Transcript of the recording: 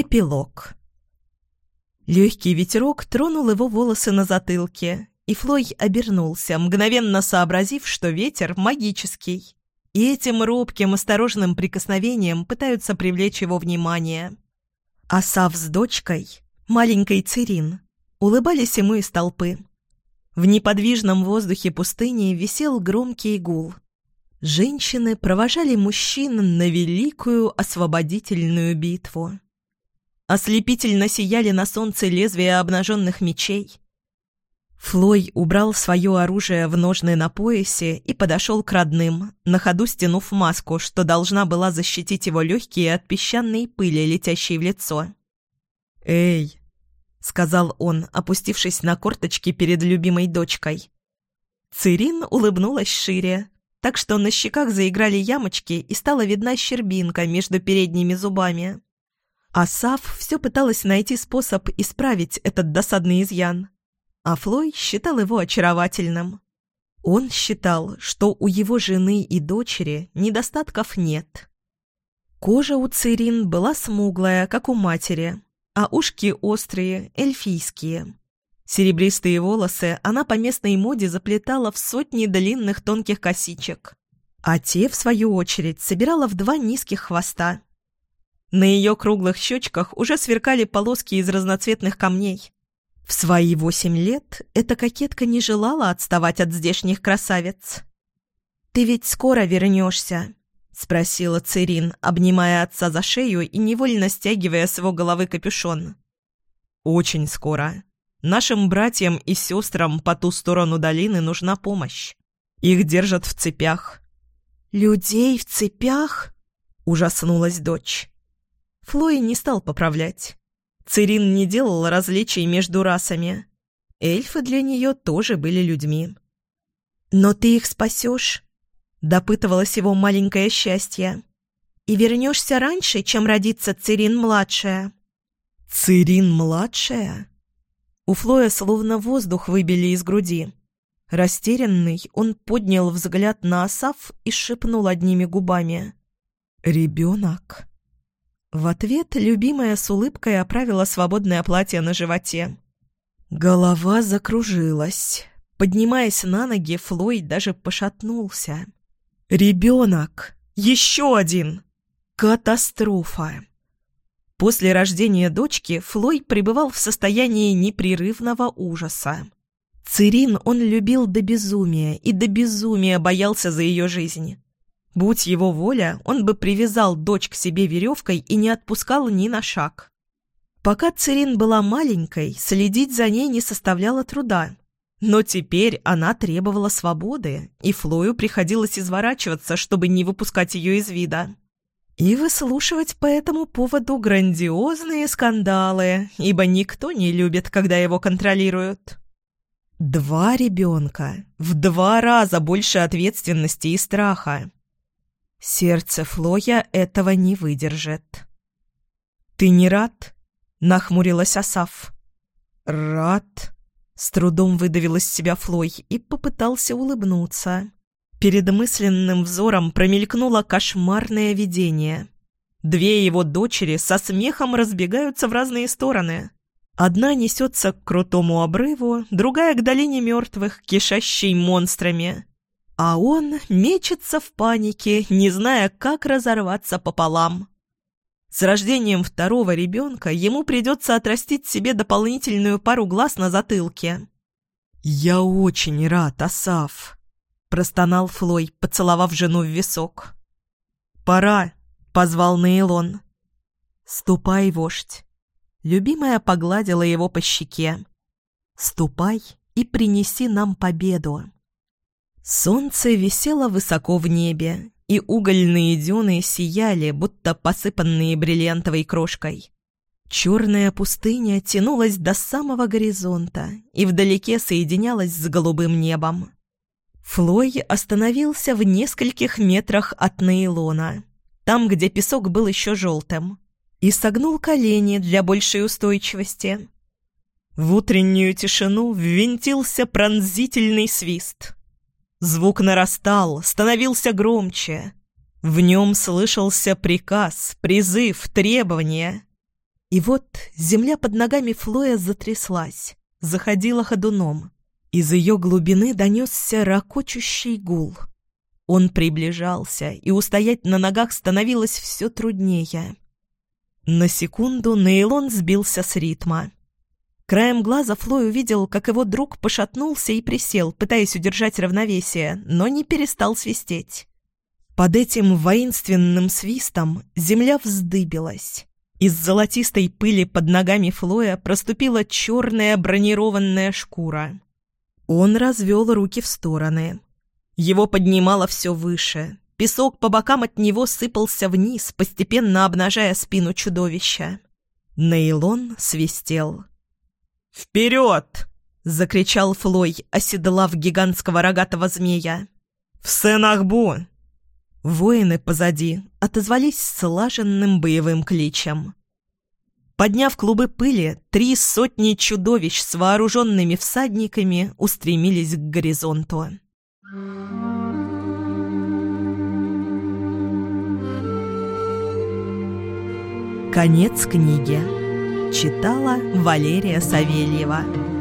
Эпилог. Легкий ветерок тронул его волосы на затылке, и Флой обернулся, мгновенно сообразив, что ветер магический. И этим робким, осторожным прикосновением пытаются привлечь его внимание. Асав с дочкой, маленькой Цирин, улыбались ему из толпы. В неподвижном воздухе пустыни висел громкий гул. Женщины провожали мужчин на великую освободительную битву. Ослепительно сияли на солнце лезвия обнаженных мечей. Флой убрал свое оружие в ножны на поясе и подошел к родным, на ходу стянув маску, что должна была защитить его легкие от песчаной пыли, летящей в лицо. «Эй!» — сказал он, опустившись на корточки перед любимой дочкой. Цирин улыбнулась шире, так что на щеках заиграли ямочки и стала видна щербинка между передними зубами. А Сав все пыталась найти способ исправить этот досадный изъян а Флой считал его очаровательным. Он считал, что у его жены и дочери недостатков нет. Кожа у Цирин была смуглая, как у матери, а ушки острые, эльфийские. Серебристые волосы она по местной моде заплетала в сотни длинных тонких косичек, а те, в свою очередь, собирала в два низких хвоста. На ее круглых щечках уже сверкали полоски из разноцветных камней, в свои восемь лет эта кокетка не желала отставать от здешних красавиц. «Ты ведь скоро вернешься?» — спросила Цирин, обнимая отца за шею и невольно стягивая с его головы капюшон. «Очень скоро. Нашим братьям и сестрам по ту сторону долины нужна помощь. Их держат в цепях». «Людей в цепях?» — ужаснулась дочь. Флой не стал поправлять. Цирин не делал различий между расами. Эльфы для нее тоже были людьми. «Но ты их спасешь?» — допытывалось его маленькое счастье. «И вернешься раньше, чем родится Цирин-младшая». «Цирин-младшая?» У Флоя словно воздух выбили из груди. Растерянный, он поднял взгляд на Асав и шепнул одними губами. «Ребенок». В ответ любимая с улыбкой оправила свободное платье на животе. Голова закружилась. Поднимаясь на ноги, Флойд даже пошатнулся. «Ребенок! Еще один! Катастрофа!» После рождения дочки Флойд пребывал в состоянии непрерывного ужаса. Цирин он любил до безумия и до безумия боялся за ее жизнь. Будь его воля, он бы привязал дочь к себе веревкой и не отпускал ни на шаг. Пока Цирин была маленькой, следить за ней не составляло труда. Но теперь она требовала свободы, и Флою приходилось изворачиваться, чтобы не выпускать ее из вида. И выслушивать по этому поводу грандиозные скандалы, ибо никто не любит, когда его контролируют. Два ребенка, в два раза больше ответственности и страха. Сердце Флоя этого не выдержит. «Ты не рад?» — нахмурилась Асав. «Рад?» — с трудом выдавил из себя Флой и попытался улыбнуться. Перед мысленным взором промелькнуло кошмарное видение. Две его дочери со смехом разбегаются в разные стороны. Одна несется к крутому обрыву, другая к долине мертвых, кишащей монстрами. А он мечется в панике, не зная, как разорваться пополам. С рождением второго ребенка ему придется отрастить себе дополнительную пару глаз на затылке. «Я очень рад, Асав», — простонал Флой, поцеловав жену в висок. «Пора», — позвал Нейлон. «Ступай, вождь». Любимая погладила его по щеке. «Ступай и принеси нам победу». Солнце висело высоко в небе, и угольные дюны сияли, будто посыпанные бриллиантовой крошкой. Черная пустыня тянулась до самого горизонта и вдалеке соединялась с голубым небом. Флой остановился в нескольких метрах от нейлона, там, где песок был еще желтым, и согнул колени для большей устойчивости. В утреннюю тишину ввинтился пронзительный свист — Звук нарастал, становился громче. В нем слышался приказ, призыв, требование. И вот земля под ногами Флоя затряслась, заходила ходуном. Из ее глубины донесся ракочущий гул. Он приближался, и устоять на ногах становилось все труднее. На секунду Нейлон сбился с ритма. Краем глаза Флой увидел, как его друг пошатнулся и присел, пытаясь удержать равновесие, но не перестал свистеть. Под этим воинственным свистом земля вздыбилась. Из золотистой пыли под ногами Флоя проступила черная бронированная шкура. Он развел руки в стороны. Его поднимало все выше. Песок по бокам от него сыпался вниз, постепенно обнажая спину чудовища. Нейлон свистел. «Вперед!» — закричал Флой, оседлав гигантского рогатого змея. «В Сенахбу!» Воины позади отозвались слаженным боевым кличем. Подняв клубы пыли, три сотни чудовищ с вооруженными всадниками устремились к горизонту. Конец книги. Читала Валерия Савельева.